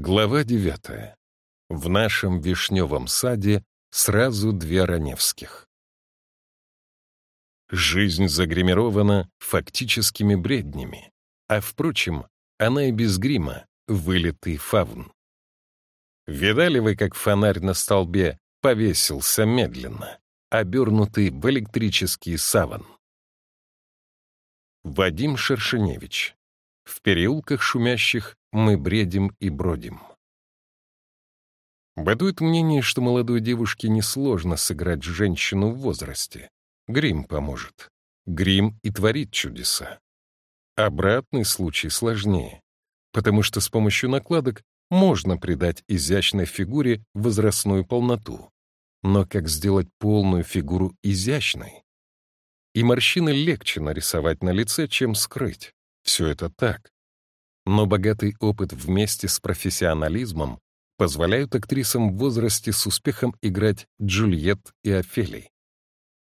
Глава девятая. В нашем вишневом саде сразу две Раневских. Жизнь загримирована фактическими бреднями, а, впрочем, она и без грима — вылитый фавн. Видали вы, как фонарь на столбе повесился медленно, обернутый в электрический саван? Вадим Шершеневич. В переулках шумящих мы бредим и бродим. Бытует мнение, что молодой девушке несложно сыграть женщину в возрасте. Грим поможет. Грим и творит чудеса. Обратный случай сложнее, потому что с помощью накладок можно придать изящной фигуре возрастную полноту. Но как сделать полную фигуру изящной? И морщины легче нарисовать на лице, чем скрыть. Все это так. Но богатый опыт вместе с профессионализмом позволяют актрисам в возрасте с успехом играть Джульет и Офелий.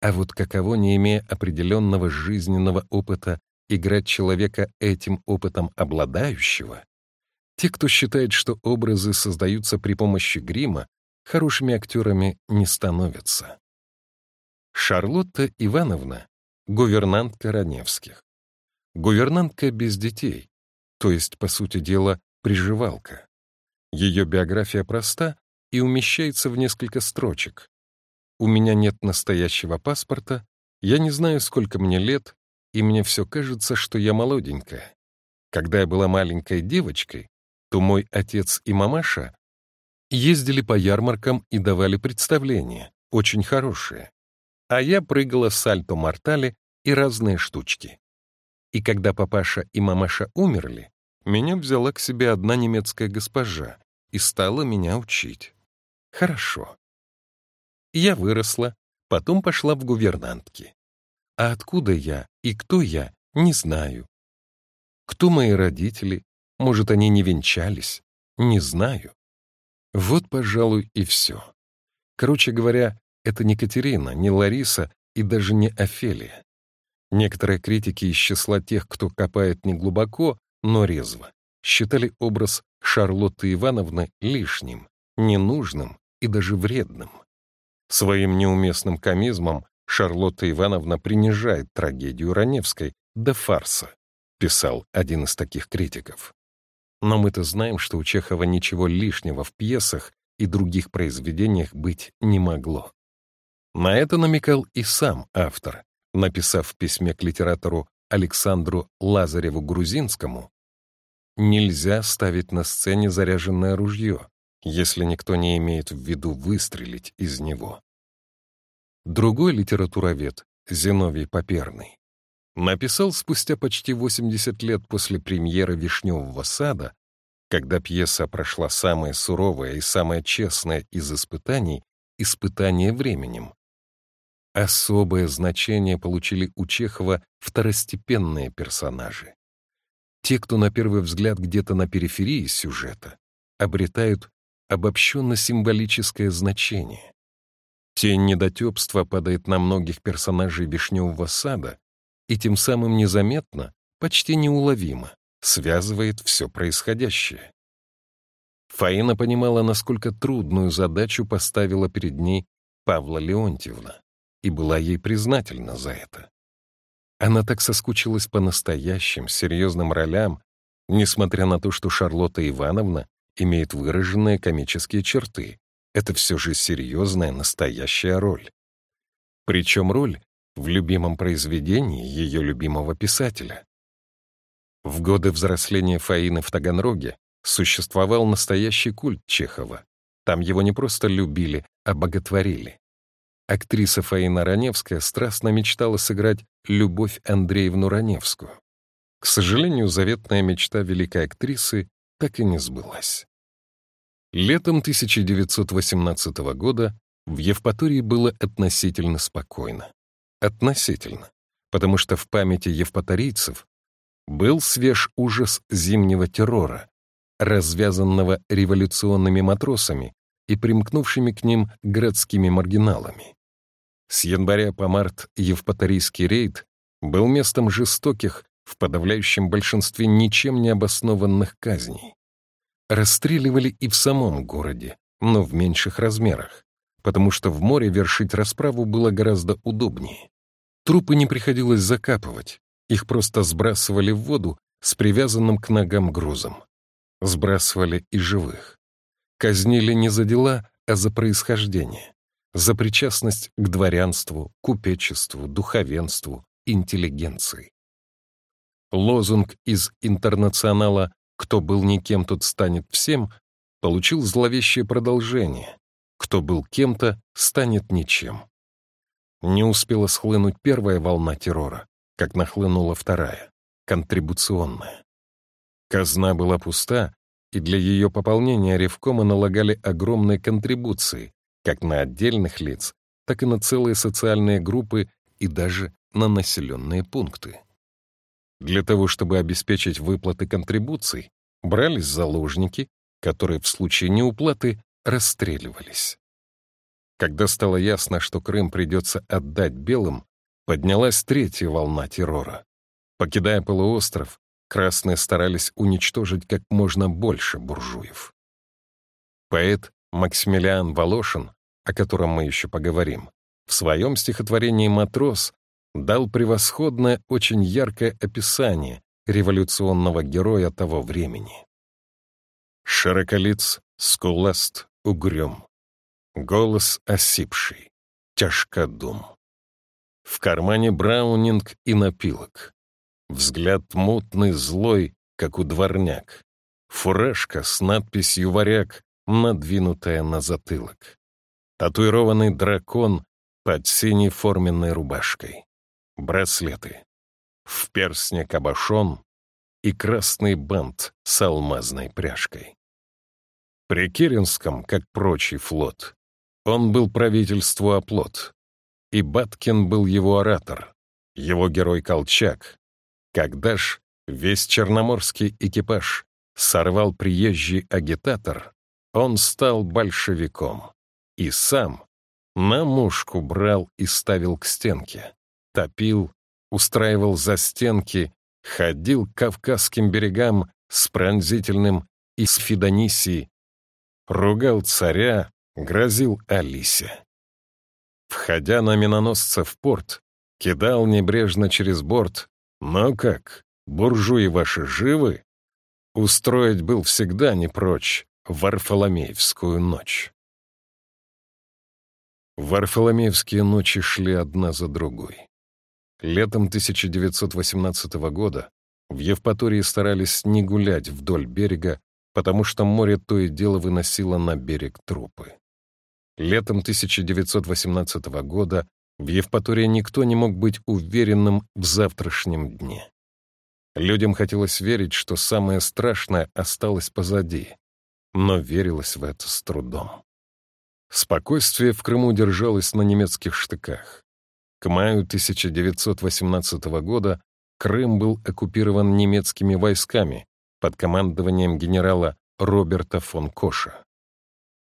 А вот каково, не имея определенного жизненного опыта, играть человека этим опытом обладающего, те, кто считает, что образы создаются при помощи грима, хорошими актерами не становятся. Шарлотта Ивановна — гувернантка Раневских. Гувернантка без детей, то есть, по сути дела, приживалка. Ее биография проста и умещается в несколько строчек. У меня нет настоящего паспорта, я не знаю, сколько мне лет, и мне все кажется, что я молоденькая. Когда я была маленькой девочкой, то мой отец и мамаша ездили по ярмаркам и давали представления, очень хорошие. А я прыгала в сальто-мортале и разные штучки. И когда папаша и мамаша умерли, меня взяла к себе одна немецкая госпожа и стала меня учить. Хорошо. Я выросла, потом пошла в гувернантки. А откуда я и кто я, не знаю. Кто мои родители, может, они не венчались, не знаю. Вот, пожалуй, и все. Короче говоря, это не Катерина, не Лариса и даже не Офелия. Некоторые критики из числа тех, кто копает неглубоко, но резво, считали образ Шарлотты Ивановны лишним, ненужным и даже вредным. Своим неуместным комизмом Шарлотта Ивановна принижает трагедию Раневской до фарса, писал один из таких критиков. Но мы-то знаем, что у Чехова ничего лишнего в пьесах и других произведениях быть не могло. На это намекал и сам автор, написав в письме к литератору Александру Лазареву-Грузинскому «Нельзя ставить на сцене заряженное ружье, если никто не имеет в виду выстрелить из него». Другой литературовед, Зиновий Поперный, написал спустя почти 80 лет после премьеры «Вишневого сада», когда пьеса прошла самое суровое и самое честное из испытаний — испытание временем, Особое значение получили у Чехова второстепенные персонажи. Те, кто на первый взгляд где-то на периферии сюжета, обретают обобщенно-символическое значение. Тень недотепства падает на многих персонажей «Вишневого сада» и тем самым незаметно, почти неуловимо, связывает все происходящее. Фаина понимала, насколько трудную задачу поставила перед ней Павла Леонтьевна и была ей признательна за это. Она так соскучилась по настоящим, серьезным ролям, несмотря на то, что Шарлотта Ивановна имеет выраженные комические черты. Это все же серьезная, настоящая роль. Причем роль в любимом произведении ее любимого писателя. В годы взросления Фаины в Таганроге существовал настоящий культ Чехова. Там его не просто любили, а боготворили. Актриса Фаина Раневская страстно мечтала сыграть Любовь Андреевну Раневскую. К сожалению, заветная мечта великой актрисы так и не сбылась. Летом 1918 года в Евпатории было относительно спокойно. Относительно, потому что в памяти евпаторийцев был свеж ужас зимнего террора, развязанного революционными матросами и примкнувшими к ним городскими маргиналами. С января по март Евпаторийский рейд был местом жестоких, в подавляющем большинстве ничем не обоснованных казней. расстреливали и в самом городе, но в меньших размерах, потому что в море вершить расправу было гораздо удобнее. Трупы не приходилось закапывать, их просто сбрасывали в воду с привязанным к ногам грузом. Сбрасывали и живых. Казнили не за дела, а за происхождение, за причастность к дворянству, купечеству, духовенству, интеллигенции. Лозунг из «Интернационала» «Кто был никем, тот станет всем» получил зловещее продолжение. Кто был кем-то, станет ничем. Не успела схлынуть первая волна террора, как нахлынула вторая, контрибуционная. Казна была пуста, и для ее пополнения ревкома налагали огромные контрибуции, как на отдельных лиц, так и на целые социальные группы и даже на населенные пункты. Для того, чтобы обеспечить выплаты контрибуций, брались заложники, которые в случае неуплаты расстреливались. Когда стало ясно, что Крым придется отдать белым, поднялась третья волна террора. Покидая полуостров, красные старались уничтожить как можно больше буржуев. Поэт Максимилиан Волошин, о котором мы еще поговорим, в своем стихотворении «Матрос» дал превосходное, очень яркое описание революционного героя того времени. Широколиц, скуласт, угрюм, голос осипший, тяжко дум. В кармане браунинг и напилок, взгляд мутный, злой, как у дворняк, фуражка с надписью «Варяг», надвинутая на затылок, татуированный дракон под синей форменной рубашкой. Браслеты, в перстне кабошон и красный бант с алмазной пряжкой. При Керенском, как прочий флот, он был правительству оплот, и Баткин был его оратор, его герой Колчак, когда ж весь черноморский экипаж сорвал приезжий агитатор, он стал большевиком и сам на мушку брал и ставил к стенке топил, устраивал застенки, ходил к Кавказским берегам с пронзительным из Фидонисии, ругал царя, грозил Алисе. Входя на миноносца в порт, кидал небрежно через борт «Но как, буржуи ваши живы?» Устроить был всегда не прочь Варфоломеевскую ночь. Варфоломеевские ночи шли одна за другой. Летом 1918 года в Евпатории старались не гулять вдоль берега, потому что море то и дело выносило на берег трупы. Летом 1918 года в Евпатории никто не мог быть уверенным в завтрашнем дне. Людям хотелось верить, что самое страшное осталось позади, но верилось в это с трудом. Спокойствие в Крыму держалось на немецких штыках. К маю 1918 года Крым был оккупирован немецкими войсками под командованием генерала Роберта фон Коша.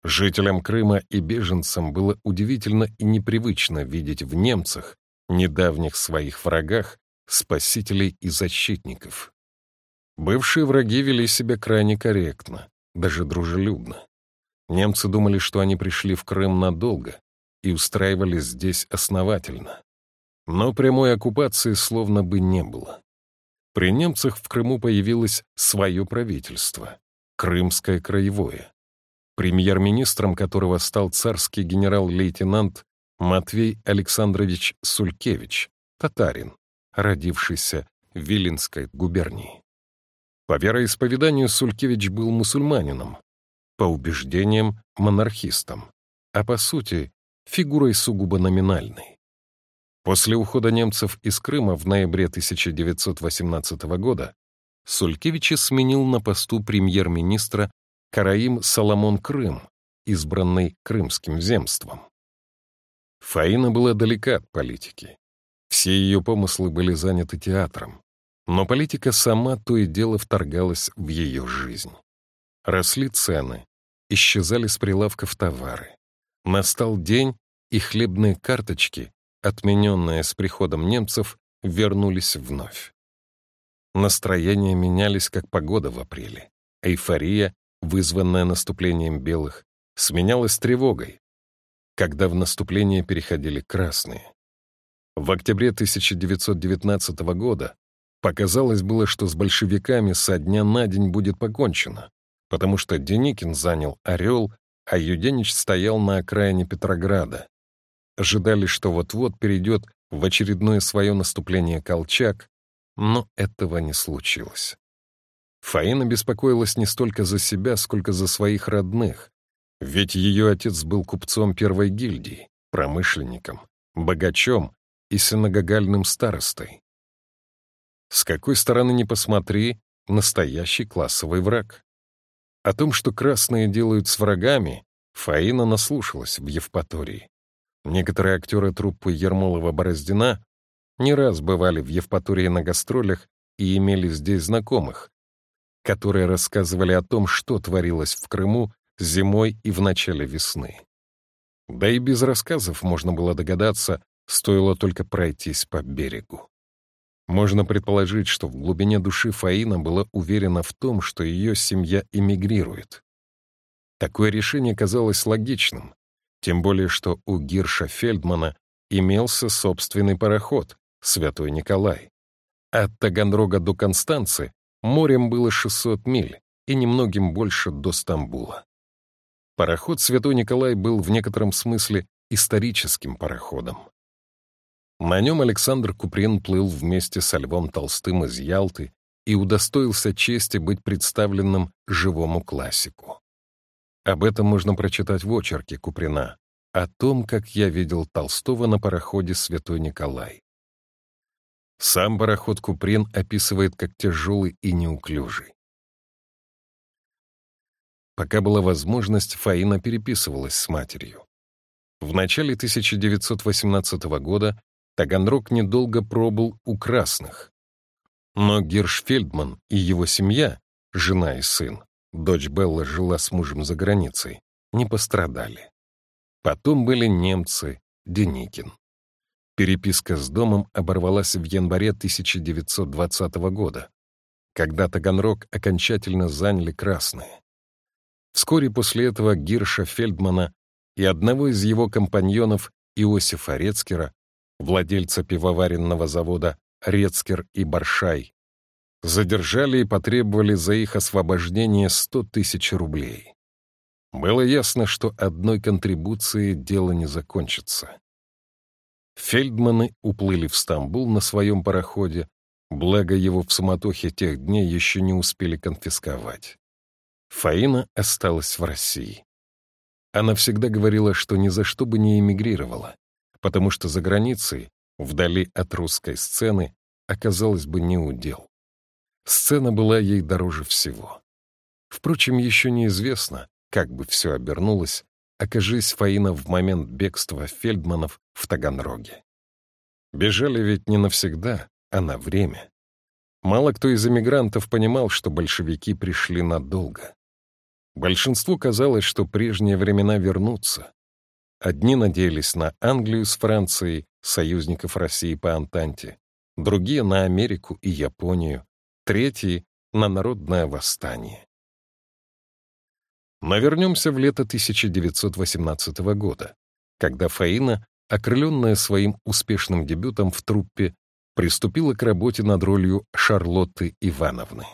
Жителям Крыма и беженцам было удивительно и непривычно видеть в немцах, недавних своих врагах, спасителей и защитников. Бывшие враги вели себя крайне корректно, даже дружелюбно. Немцы думали, что они пришли в Крым надолго и устраивались здесь основательно. Но прямой оккупации словно бы не было. При немцах в Крыму появилось свое правительство — Крымское краевое, премьер-министром которого стал царский генерал-лейтенант Матвей Александрович Сулькевич, татарин, родившийся в Виленской губернии. По вероисповеданию Сулькевич был мусульманином, по убеждениям — монархистом, а по сути — фигурой сугубо номинальной. После ухода немцев из Крыма в ноябре 1918 года Сулькевича сменил на посту премьер-министра Караим Соломон Крым, избранный Крымским земством. Фаина была далека от политики. Все ее помыслы были заняты театром, но политика сама то и дело вторгалась в ее жизнь. Росли цены, исчезали с прилавков товары. Настал день, и хлебные карточки отмененные с приходом немцев, вернулись вновь. Настроения менялись, как погода в апреле. Эйфория вызванная наступлением белых, сменялась тревогой, когда в наступление переходили красные. В октябре 1919 года показалось было, что с большевиками со дня на день будет покончено, потому что Деникин занял Орел, а Юденич стоял на окраине Петрограда. Ожидали, что вот-вот перейдет в очередное свое наступление Колчак, но этого не случилось. Фаина беспокоилась не столько за себя, сколько за своих родных, ведь ее отец был купцом первой гильдии, промышленником, богачом и синагогальным старостой. С какой стороны ни посмотри, настоящий классовый враг. О том, что красные делают с врагами, Фаина наслушалась в Евпатории. Некоторые актеры труппы Ермолова-Бороздина не раз бывали в Евпатории на гастролях и имели здесь знакомых, которые рассказывали о том, что творилось в Крыму зимой и в начале весны. Да и без рассказов можно было догадаться, стоило только пройтись по берегу. Можно предположить, что в глубине души Фаина была уверена в том, что ее семья эмигрирует. Такое решение казалось логичным, тем более что у Гирша Фельдмана имелся собственный пароход «Святой Николай». От Таганрога до Констанцы морем было 600 миль и немногим больше до Стамбула. Пароход «Святой Николай» был в некотором смысле историческим пароходом. На нем Александр Куприн плыл вместе со Львом Толстым из Ялты и удостоился чести быть представленным живому классику. Об этом можно прочитать в очерке Куприна, о том, как я видел Толстого на пароходе «Святой Николай». Сам пароход Куприн описывает как тяжелый и неуклюжий. Пока была возможность, Фаина переписывалась с матерью. В начале 1918 года Таганрог недолго пробыл у красных. Но Гершфельдман и его семья, жена и сын, дочь Белла жила с мужем за границей, не пострадали. Потом были немцы, Деникин. Переписка с домом оборвалась в январе 1920 года, когда Таганрог окончательно заняли красные. Вскоре после этого Гирша Фельдмана и одного из его компаньонов Иосифа Рецкера владельца пивоваренного завода «Рецкер и Баршай», задержали и потребовали за их освобождение 100 тысяч рублей. Было ясно, что одной контрибуцией дело не закончится. Фельдманы уплыли в Стамбул на своем пароходе, благо его в суматохе тех дней еще не успели конфисковать. Фаина осталась в России. Она всегда говорила, что ни за что бы не эмигрировала, потому что за границей, вдали от русской сцены, оказалось бы не удел. Сцена была ей дороже всего. Впрочем, еще неизвестно, как бы все обернулось, окажись Фаина в момент бегства Фельдманов в Таганроге. Бежали ведь не навсегда, а на время. Мало кто из эмигрантов понимал, что большевики пришли надолго. Большинству казалось, что прежние времена вернутся, Одни надеялись на Англию с Францией, союзников России по Антанте, другие — на Америку и Японию, третьи — на народное восстание. Но вернемся в лето 1918 года, когда Фаина, окрыленная своим успешным дебютом в труппе, приступила к работе над ролью Шарлотты Ивановны.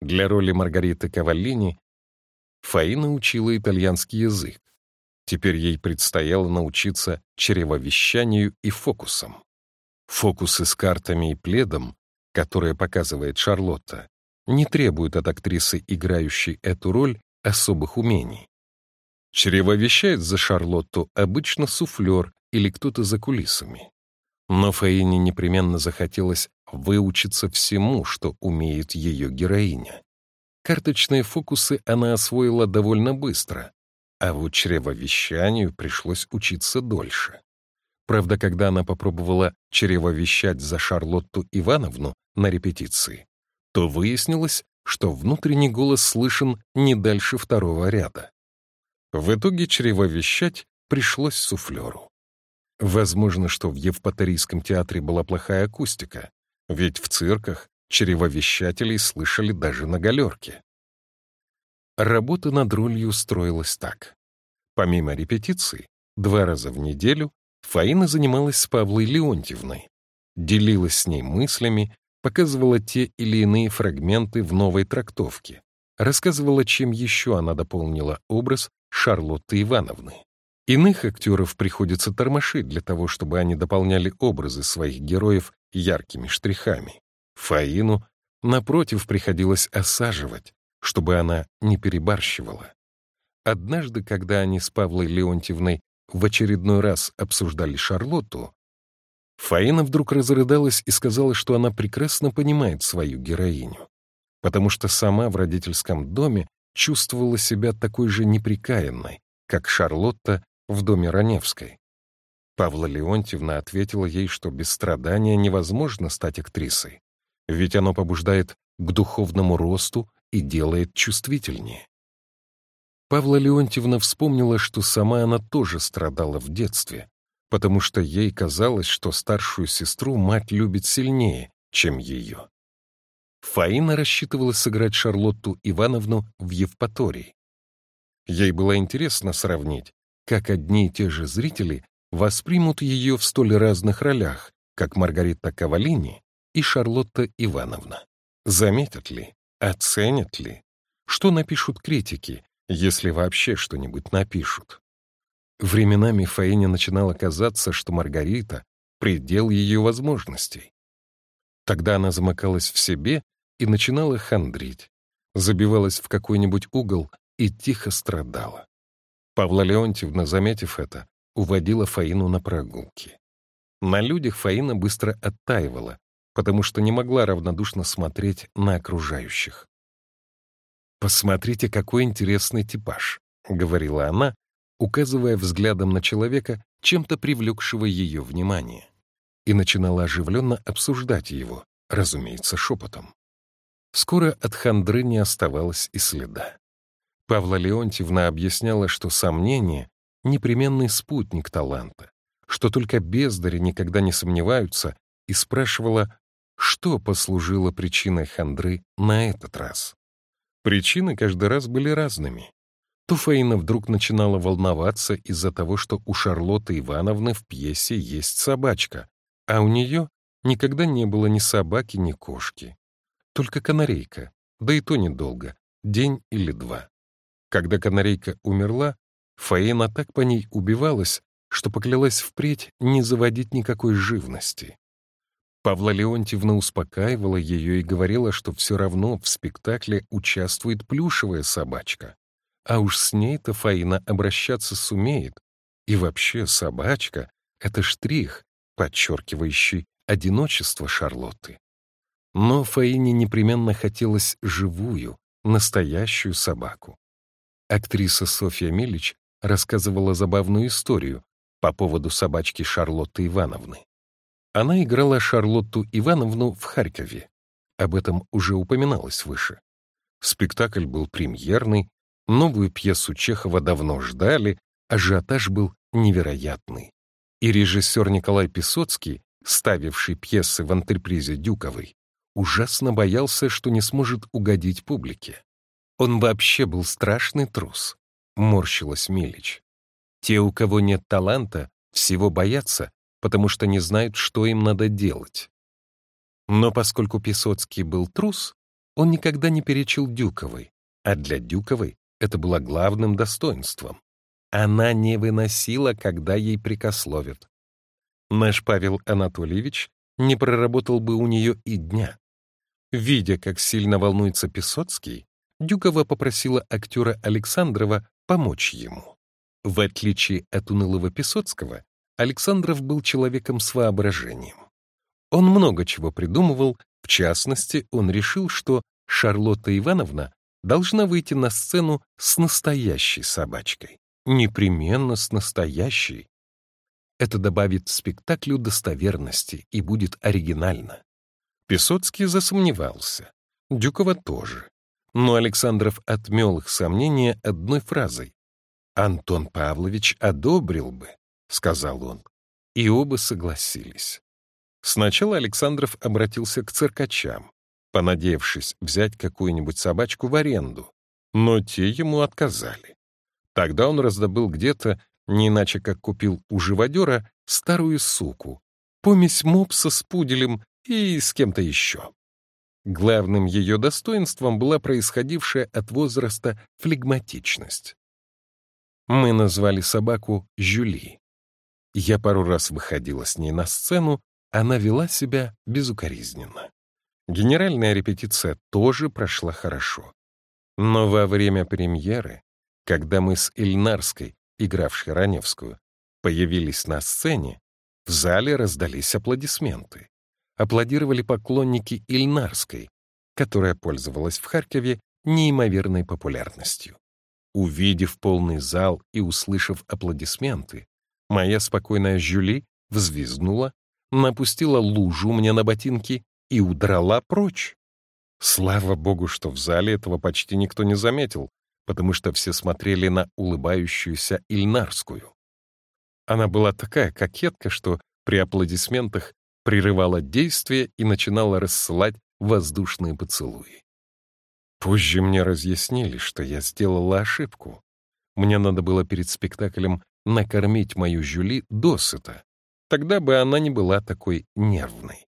Для роли Маргариты Каваллини Фаина учила итальянский язык, Теперь ей предстояло научиться чревовещанию и фокусам. Фокусы с картами и пледом, которые показывает Шарлотта, не требуют от актрисы, играющей эту роль, особых умений. Чревовещает за Шарлотту обычно суфлер или кто-то за кулисами. Но Фаине непременно захотелось выучиться всему, что умеет ее героиня. Карточные фокусы она освоила довольно быстро, а вот чревовещанию пришлось учиться дольше. Правда, когда она попробовала чревовещать за Шарлотту Ивановну на репетиции, то выяснилось, что внутренний голос слышен не дальше второго ряда. В итоге чревовещать пришлось суфлеру. Возможно, что в Евпаторийском театре была плохая акустика, ведь в цирках чревовещателей слышали даже на галерке. Работа над ролью строилась так. Помимо репетиций, два раза в неделю Фаина занималась с Павлой Леонтьевной, делилась с ней мыслями, показывала те или иные фрагменты в новой трактовке, рассказывала, чем еще она дополнила образ Шарлотты Ивановны. Иных актеров приходится тормошить для того, чтобы они дополняли образы своих героев яркими штрихами. Фаину, напротив, приходилось осаживать, чтобы она не перебарщивала. Однажды, когда они с Павлой Леонтьевной в очередной раз обсуждали Шарлотту, Фаина вдруг разрыдалась и сказала, что она прекрасно понимает свою героиню, потому что сама в родительском доме чувствовала себя такой же неприкаянной, как Шарлотта в доме Раневской. Павла Леонтьевна ответила ей, что без страдания невозможно стать актрисой, ведь оно побуждает к духовному росту и делает чувствительнее. Павла Леонтьевна вспомнила, что сама она тоже страдала в детстве, потому что ей казалось, что старшую сестру мать любит сильнее, чем ее. Фаина рассчитывала сыграть Шарлотту Ивановну в Евпатории. Ей было интересно сравнить, как одни и те же зрители воспримут ее в столь разных ролях, как Маргарита Кавалини и Шарлотта Ивановна. Заметят ли, оценят ли, что напишут критики, если вообще что-нибудь напишут. Временами Фаине начинало казаться, что Маргарита — предел ее возможностей. Тогда она замыкалась в себе и начинала хандрить, забивалась в какой-нибудь угол и тихо страдала. Павла Леонтьевна, заметив это, уводила Фаину на прогулки. На людях Фаина быстро оттаивала, потому что не могла равнодушно смотреть на окружающих. «Посмотрите, какой интересный типаж», — говорила она, указывая взглядом на человека, чем-то привлекшего ее внимание, и начинала оживленно обсуждать его, разумеется, шепотом. Скоро от хандры не оставалось и следа. Павла Леонтьевна объясняла, что сомнение — непременный спутник таланта, что только бездари никогда не сомневаются, и спрашивала, что послужило причиной хандры на этот раз. Причины каждый раз были разными. То Фаина вдруг начинала волноваться из-за того, что у Шарлотты Ивановны в пьесе есть собачка, а у нее никогда не было ни собаки, ни кошки. Только канарейка, да и то недолго, день или два. Когда канарейка умерла, Фаина так по ней убивалась, что поклялась впредь не заводить никакой живности. Павла Леонтьевна успокаивала ее и говорила, что все равно в спектакле участвует плюшевая собачка. А уж с ней-то Фаина обращаться сумеет. И вообще собачка — это штрих, подчеркивающий одиночество Шарлотты. Но Фаине непременно хотелось живую, настоящую собаку актриса Софья Милич рассказывала забавную историю по поводу собачки Шарлотты Ивановны. Она играла Шарлотту Ивановну в Харькове. Об этом уже упоминалось выше. Спектакль был премьерный, новую пьесу Чехова давно ждали, ажиотаж был невероятный. И режиссер Николай Писоцкий, ставивший пьесы в антрепризе Дюковой, ужасно боялся, что не сможет угодить публике. Он вообще был страшный трус, морщилась Милич. Те, у кого нет таланта, всего боятся, потому что не знают, что им надо делать. Но поскольку Песоцкий был трус, он никогда не перечил Дюковой, а для Дюковой это было главным достоинством. Она не выносила, когда ей прикословят. Наш Павел Анатольевич не проработал бы у нее и дня. Видя, как сильно волнуется Песоцкий, Дюкова попросила актера Александрова помочь ему. В отличие от унылого Песоцкого, Александров был человеком с воображением. Он много чего придумывал, в частности, он решил, что Шарлотта Ивановна должна выйти на сцену с настоящей собачкой. Непременно с настоящей. Это добавит спектаклю достоверности и будет оригинально. Песоцкий засомневался. Дюкова тоже но Александров отмел их сомнения одной фразой. «Антон Павлович одобрил бы», — сказал он. И оба согласились. Сначала Александров обратился к циркачам, понадеявшись взять какую-нибудь собачку в аренду, но те ему отказали. Тогда он раздобыл где-то, не иначе как купил у живодера, старую суку, помесь мопса с пуделем и с кем-то еще. Главным ее достоинством была происходившая от возраста флегматичность. Мы назвали собаку Жюли. Я пару раз выходила с ней на сцену, она вела себя безукоризненно. Генеральная репетиция тоже прошла хорошо. Но во время премьеры, когда мы с Ильнарской, игравшей Раневскую, появились на сцене, в зале раздались аплодисменты аплодировали поклонники Ильнарской, которая пользовалась в Харькове неимоверной популярностью. Увидев полный зал и услышав аплодисменты, моя спокойная Жюли взвизгнула, напустила лужу мне на ботинки и удрала прочь. Слава богу, что в зале этого почти никто не заметил, потому что все смотрели на улыбающуюся Ильнарскую. Она была такая кокетка, что при аплодисментах прерывала действие и начинала рассылать воздушные поцелуи. Позже мне разъяснили, что я сделала ошибку. Мне надо было перед спектаклем накормить мою Жюли досыта. Тогда бы она не была такой нервной.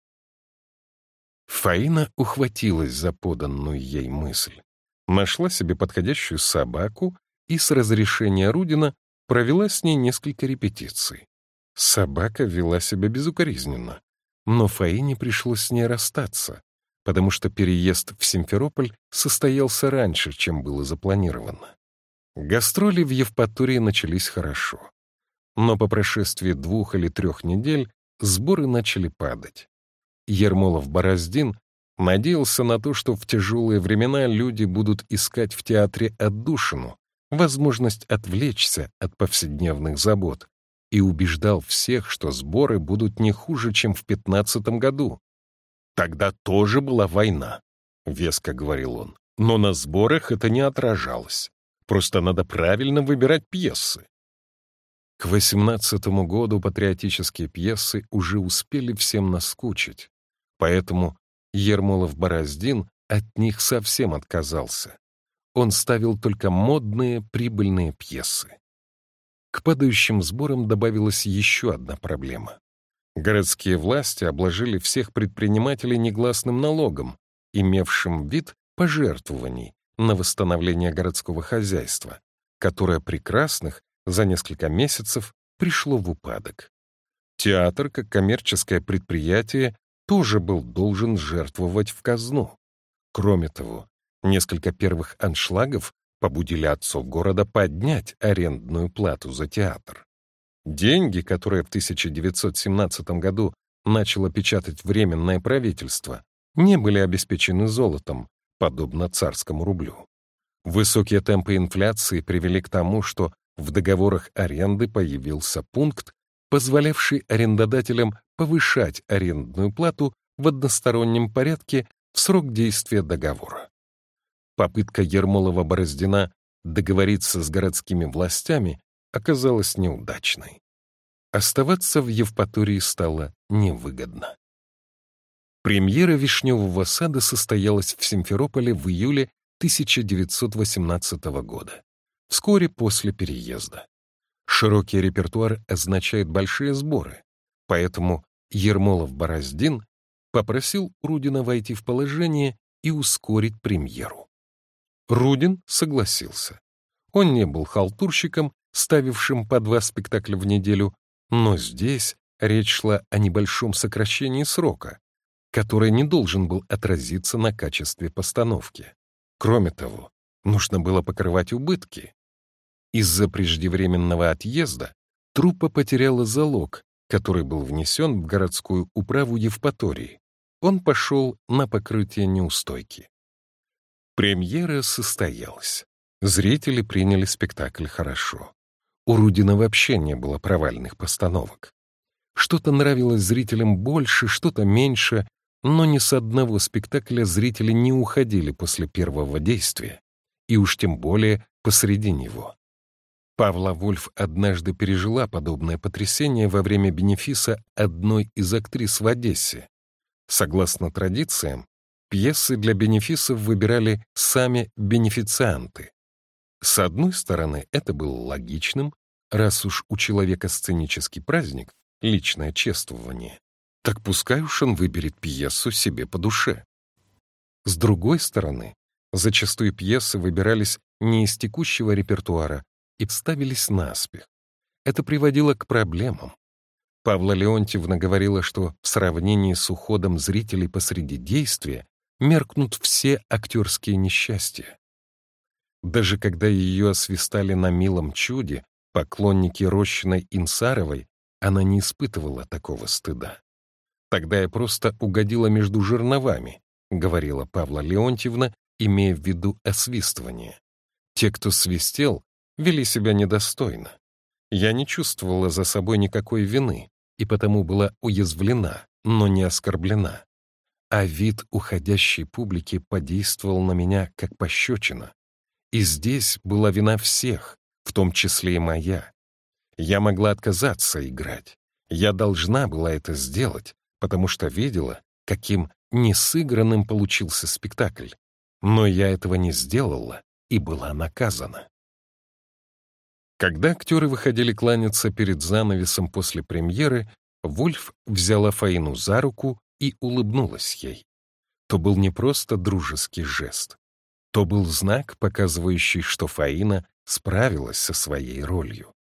Фаина ухватилась за поданную ей мысль, нашла себе подходящую собаку и с разрешения Рудина провела с ней несколько репетиций. Собака вела себя безукоризненно, но Фаине пришлось с ней расстаться, потому что переезд в Симферополь состоялся раньше, чем было запланировано. Гастроли в Евпатории начались хорошо. Но по прошествии двух или трех недель сборы начали падать. Ермолов-Бороздин надеялся на то, что в тяжелые времена люди будут искать в театре отдушину, возможность отвлечься от повседневных забот, и убеждал всех, что сборы будут не хуже, чем в пятнадцатом году. Тогда тоже была война, — веско говорил он. Но на сборах это не отражалось. Просто надо правильно выбирать пьесы. К восемнадцатому году патриотические пьесы уже успели всем наскучить, поэтому Ермолов-Бороздин от них совсем отказался. Он ставил только модные прибыльные пьесы. К падающим сборам добавилась еще одна проблема. Городские власти обложили всех предпринимателей негласным налогом, имевшим вид пожертвований на восстановление городского хозяйства, которое прекрасных за несколько месяцев пришло в упадок. Театр, как коммерческое предприятие, тоже был должен жертвовать в казну. Кроме того, несколько первых аншлагов побудили отцов города поднять арендную плату за театр. Деньги, которые в 1917 году начало печатать Временное правительство, не были обеспечены золотом, подобно царскому рублю. Высокие темпы инфляции привели к тому, что в договорах аренды появился пункт, позволявший арендодателям повышать арендную плату в одностороннем порядке в срок действия договора. Попытка Ермолова-Бороздина договориться с городскими властями оказалась неудачной. Оставаться в Евпатории стало невыгодно. Премьера «Вишневого сада» состоялась в Симферополе в июле 1918 года, вскоре после переезда. Широкий репертуар означает большие сборы, поэтому Ермолов-Бороздин попросил Рудина войти в положение и ускорить премьеру. Рудин согласился. Он не был халтурщиком, ставившим по два спектакля в неделю, но здесь речь шла о небольшом сокращении срока, который не должен был отразиться на качестве постановки. Кроме того, нужно было покрывать убытки. Из-за преждевременного отъезда труппа потеряла залог, который был внесен в городскую управу Евпатории. Он пошел на покрытие неустойки. Премьера состоялась. Зрители приняли спектакль хорошо. У Рудина вообще не было провальных постановок. Что-то нравилось зрителям больше, что-то меньше, но ни с одного спектакля зрители не уходили после первого действия, и уж тем более посреди него. Павла Вольф однажды пережила подобное потрясение во время бенефиса одной из актрис в Одессе. Согласно традициям, Пьесы для бенефисов выбирали сами бенефицианты. С одной стороны, это было логичным, раз уж у человека сценический праздник, личное чествование, так пускай уж он выберет пьесу себе по душе. С другой стороны, зачастую пьесы выбирались не из текущего репертуара и ставились наспех. Это приводило к проблемам. Павла Леонтьевна говорила, что в сравнении с уходом зрителей посреди действия меркнут все актерские несчастья. Даже когда ее освистали на милом чуде, поклонники Рощиной Инсаровой, она не испытывала такого стыда. «Тогда я просто угодила между жерновами», — говорила Павла Леонтьевна, имея в виду освистывание. Те, кто свистел, вели себя недостойно. Я не чувствовала за собой никакой вины и потому была уязвлена, но не оскорблена. А вид уходящей публики подействовал на меня как пощечина. И здесь была вина всех, в том числе и моя. Я могла отказаться играть. Я должна была это сделать, потому что видела, каким несыгранным получился спектакль. Но я этого не сделала и была наказана. Когда актеры выходили кланяться перед занавесом после премьеры, Вульф взяла Фаину за руку и улыбнулась ей. То был не просто дружеский жест. То был знак, показывающий, что Фаина справилась со своей ролью.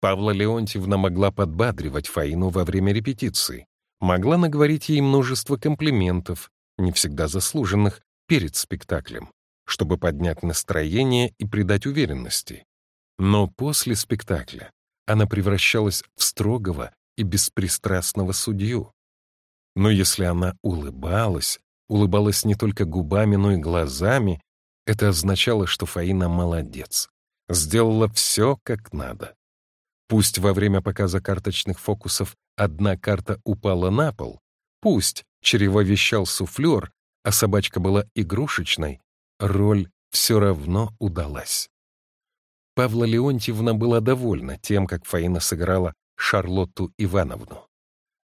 Павла Леонтьевна могла подбадривать Фаину во время репетиции, могла наговорить ей множество комплиментов, не всегда заслуженных, перед спектаклем, чтобы поднять настроение и придать уверенности. Но после спектакля она превращалась в строгого и беспристрастного судью. Но если она улыбалась, улыбалась не только губами, но и глазами, это означало, что Фаина молодец, сделала все как надо. Пусть во время показа карточных фокусов одна карта упала на пол, пусть чревовещал суфлер, а собачка была игрушечной, роль все равно удалась. Павла Леонтьевна была довольна тем, как Фаина сыграла Шарлотту Ивановну.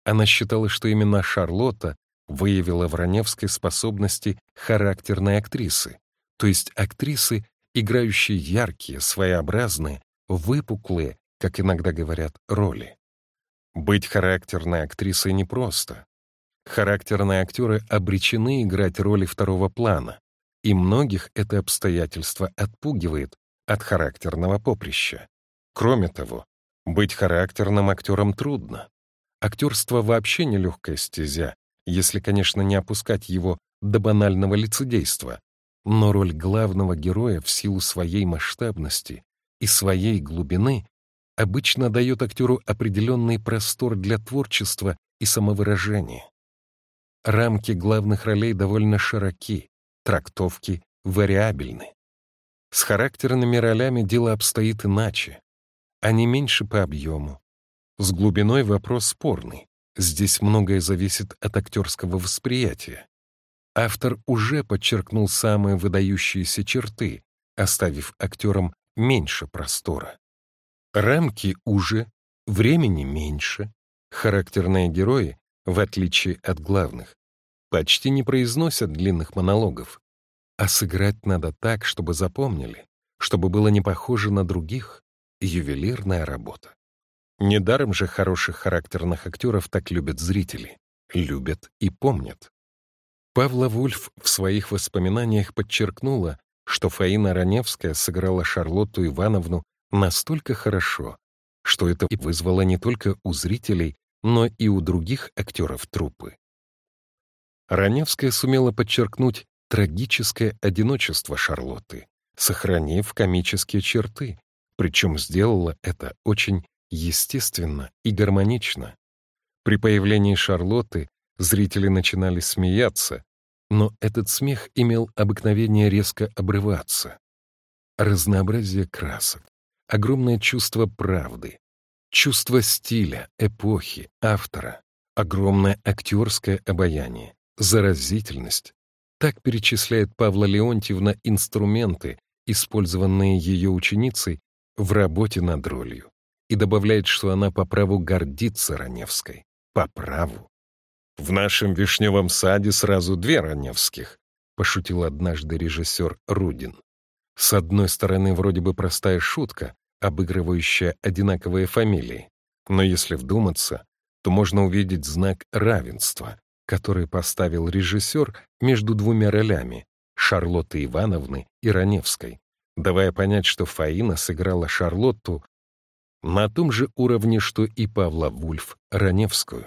Она считала, что именно Шарлотта выявила в Раневской способности характерной актрисы, то есть актрисы, играющие яркие, своеобразные, выпуклые, как иногда говорят, роли. Быть характерной актрисой непросто. Характерные актеры обречены играть роли второго плана, и многих это обстоятельство отпугивает, от характерного поприща. Кроме того, быть характерным актером трудно. Актерство вообще нелегкая стезя, если, конечно, не опускать его до банального лицедейства. Но роль главного героя в силу своей масштабности и своей глубины обычно дает актеру определенный простор для творчества и самовыражения. Рамки главных ролей довольно широки, трактовки вариабельны. С характерными ролями дело обстоит иначе. Они меньше по объему. С глубиной вопрос спорный. Здесь многое зависит от актерского восприятия. Автор уже подчеркнул самые выдающиеся черты, оставив актерам меньше простора. Рамки уже, времени меньше. Характерные герои, в отличие от главных, почти не произносят длинных монологов, а сыграть надо так, чтобы запомнили, чтобы было не похоже на других. Ювелирная работа. Недаром же хороших характерных актеров так любят зрители. Любят и помнят. Павла Вульф в своих воспоминаниях подчеркнула, что Фаина Раневская сыграла Шарлотту Ивановну настолько хорошо, что это вызвало не только у зрителей, но и у других актеров труппы. Раневская сумела подчеркнуть трагическое одиночество Шарлотты, сохранив комические черты, причем сделала это очень естественно и гармонично. При появлении Шарлотты зрители начинали смеяться, но этот смех имел обыкновение резко обрываться. Разнообразие красок, огромное чувство правды, чувство стиля, эпохи, автора, огромное актерское обаяние, заразительность, так перечисляет Павла Леонтьевна инструменты, использованные ее ученицей в работе над ролью, и добавляет, что она по праву гордится Раневской. По праву. «В нашем вишневом саде сразу две Раневских», — пошутил однажды режиссер Рудин. С одной стороны, вроде бы простая шутка, обыгрывающая одинаковые фамилии, но если вдуматься, то можно увидеть знак равенства, который поставил режиссер между двумя ролями — Шарлотты Ивановны и Раневской, давая понять, что Фаина сыграла Шарлотту на том же уровне, что и Павла Вульф Раневскую.